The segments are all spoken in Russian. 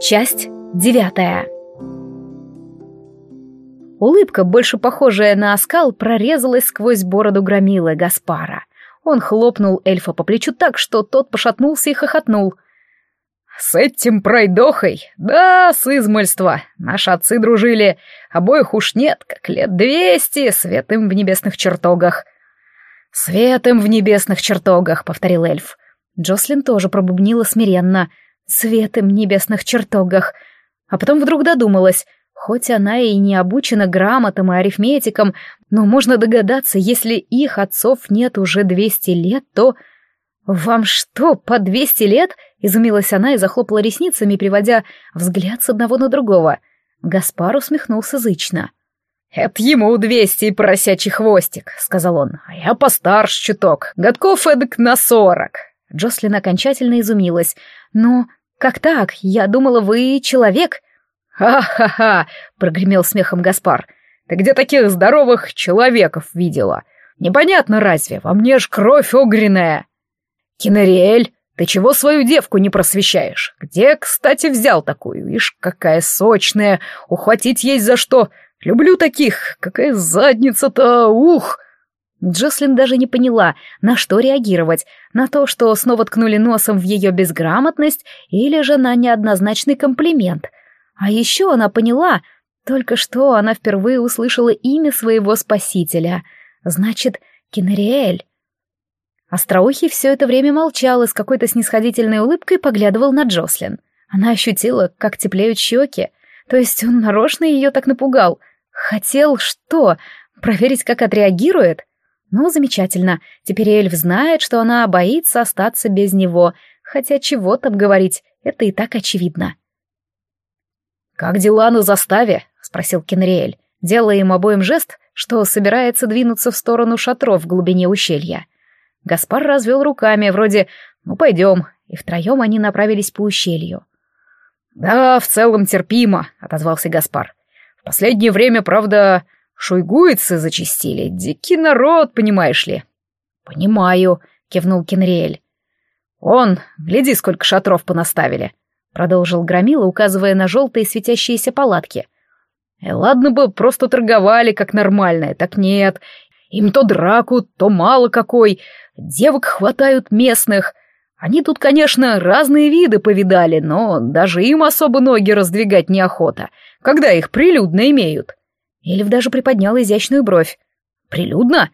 Часть девятая. Улыбка, больше похожая на оскал, прорезалась сквозь бороду громилы Гаспара. Он хлопнул эльфа по плечу так, что тот пошатнулся и хохотнул. «С этим пройдохой? Да, с измольства. Наши отцы дружили. Обоих уж нет, как лет двести, светым в небесных чертогах». «Светым в небесных чертогах», — повторил эльф. Джослин тоже пробубнила смиренно — светом небесных чертогах. А потом вдруг додумалась, хоть она и не обучена грамотам и арифметикам, но можно догадаться, если их отцов нет уже двести лет, то... «Вам что, по двести лет?» — изумилась она и захлопала ресницами, приводя взгляд с одного на другого. Гаспар усмехнулся зычно. «Это ему двести и поросячий хвостик», — сказал он. «А я постарше чуток, годков эдак на сорок». Джослин окончательно изумилась. «Но «Как так? Я думала, вы человек». «Ха-ха-ха!» — прогремел смехом Гаспар. «Ты где таких здоровых человеков видела? Непонятно разве, во мне ж кровь огренная!» «Кинариэль, ты чего свою девку не просвещаешь? Где, кстати, взял такую? Ишь, какая сочная! Ухватить есть за что! Люблю таких! Какая задница-то! Ух!» Джослин даже не поняла, на что реагировать, на то, что снова ткнули носом в ее безграмотность, или же на неоднозначный комплимент. А еще она поняла, только что она впервые услышала имя своего спасителя. Значит, Кинериэль. Остроухий все это время молчал и с какой-то снисходительной улыбкой поглядывал на Джослин. Она ощутила, как теплеют щеки. То есть он нарочно ее так напугал. Хотел что? Проверить, как отреагирует? Ну, замечательно. Теперь эльф знает, что она боится остаться без него. Хотя чего там говорить, это и так очевидно. «Как дела на заставе?» — спросил Кенриэль, делая им обоим жест, что собирается двинуться в сторону шатров в глубине ущелья. Гаспар развел руками, вроде «ну пойдем», и втроем они направились по ущелью. «Да, в целом терпимо», — отозвался Гаспар. «В последнее время, правда, Шуйгуицы зачистили, дикий народ, понимаешь ли. Понимаю, кивнул Кенриэль. Он, гляди, сколько шатров понаставили, продолжил Громила, указывая на желтые светящиеся палатки. Э, ладно бы просто торговали как нормальные, так нет. Им то драку, то мало какой. Девок хватают местных. Они тут, конечно, разные виды повидали, но даже им особо ноги раздвигать неохота, когда их прилюдно имеют. Эльф даже приподнял изящную бровь. «Прилюдно?»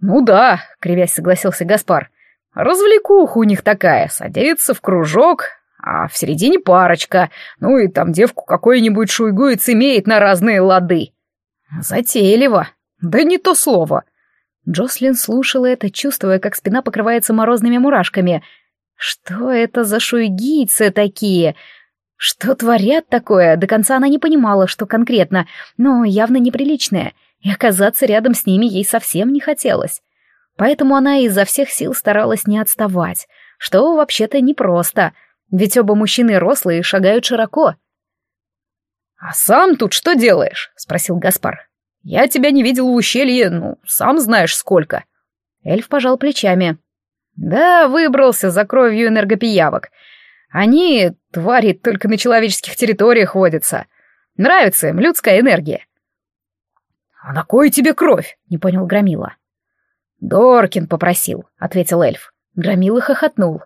«Ну да», — кривясь согласился Гаспар. «Развлекуха у них такая, садится в кружок, а в середине парочка, ну и там девку какой-нибудь шуйгуец имеет на разные лады». «Затейливо. Да не то слово». Джослин слушала это, чувствуя, как спина покрывается морозными мурашками. «Что это за шуйгийцы такие? Что творят такое, до конца она не понимала, что конкретно, но явно неприличное, и оказаться рядом с ними ей совсем не хотелось. Поэтому она изо всех сил старалась не отставать, что вообще-то непросто, ведь оба мужчины рослые и шагают широко. «А сам тут что делаешь?» — спросил Гаспар. «Я тебя не видел в ущелье, ну, сам знаешь сколько». Эльф пожал плечами. «Да, выбрался за кровью энергопиявок. Они, твари, только на человеческих территориях водятся. Нравится им людская энергия. «А на кой тебе кровь?» — не понял Громила. «Доркин попросил», — ответил эльф. Громила хохотнул.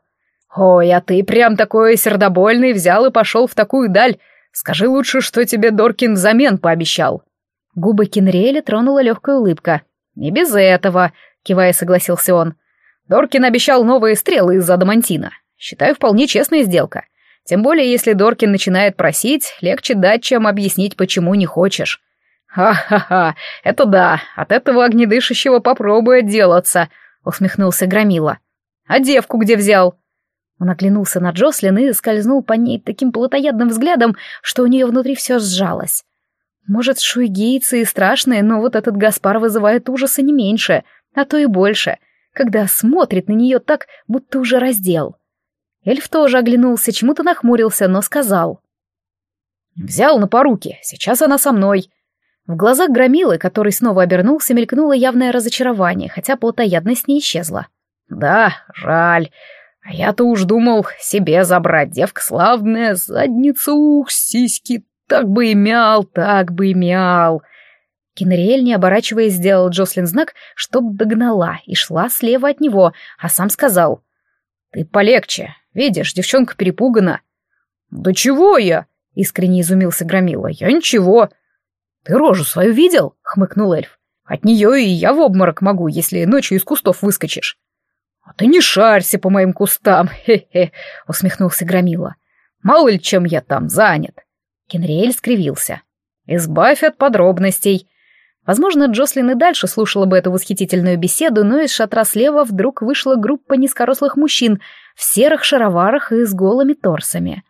«Ой, а ты прям такой сердобольный взял и пошел в такую даль. Скажи лучше, что тебе Доркин взамен пообещал». Губы Кинриэля тронула легкая улыбка. «Не без этого», — кивая согласился он. «Доркин обещал новые стрелы из адамантина. Считаю, вполне честная сделка. Тем более, если Доркин начинает просить, легче дать, чем объяснить, почему не хочешь. «Ха-ха-ха, это да, от этого огнедышащего попробуй отделаться», — усмехнулся Громила. «А девку где взял?» Он оглянулся на Джослин и скользнул по ней таким плотоядным взглядом, что у нее внутри все сжалось. Может, шуйгийцы и страшные, но вот этот Гаспар вызывает ужаса не меньше, а то и больше, когда смотрит на нее так, будто уже раздел. Эльф тоже оглянулся, чему-то нахмурился, но сказал. «Взял на поруки, сейчас она со мной». В глазах громилы, который снова обернулся, мелькнуло явное разочарование, хотя плотоядность не исчезла. «Да, жаль. А я-то уж думал себе забрать, девка славная, задницу, ух, сиськи, так бы и мял, так бы и мял. Кенриэль, не оборачиваясь, сделал Джослин знак, чтоб догнала, и шла слева от него, а сам сказал. «Ты полегче, видишь, девчонка перепугана». «Да чего я?» — искренне изумился Громила. «Я ничего». «Ты рожу свою видел?» — хмыкнул эльф. «От нее и я в обморок могу, если ночью из кустов выскочишь». «А ты не шарься по моим кустам, хе-хе», — усмехнулся Громила. «Мало ли чем я там занят». Кенриэль скривился. «Избавь от подробностей». Возможно, Джослин и дальше слушала бы эту восхитительную беседу, но из шатра слева вдруг вышла группа низкорослых мужчин в серых шароварах и с голыми торсами.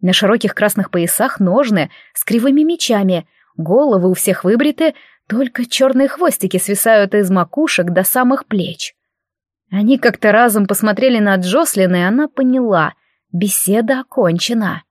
На широких красных поясах ножны с кривыми мечами, головы у всех выбриты, только черные хвостики свисают из макушек до самых плеч. Они как-то разом посмотрели на Джослин, и она поняла — беседа окончена.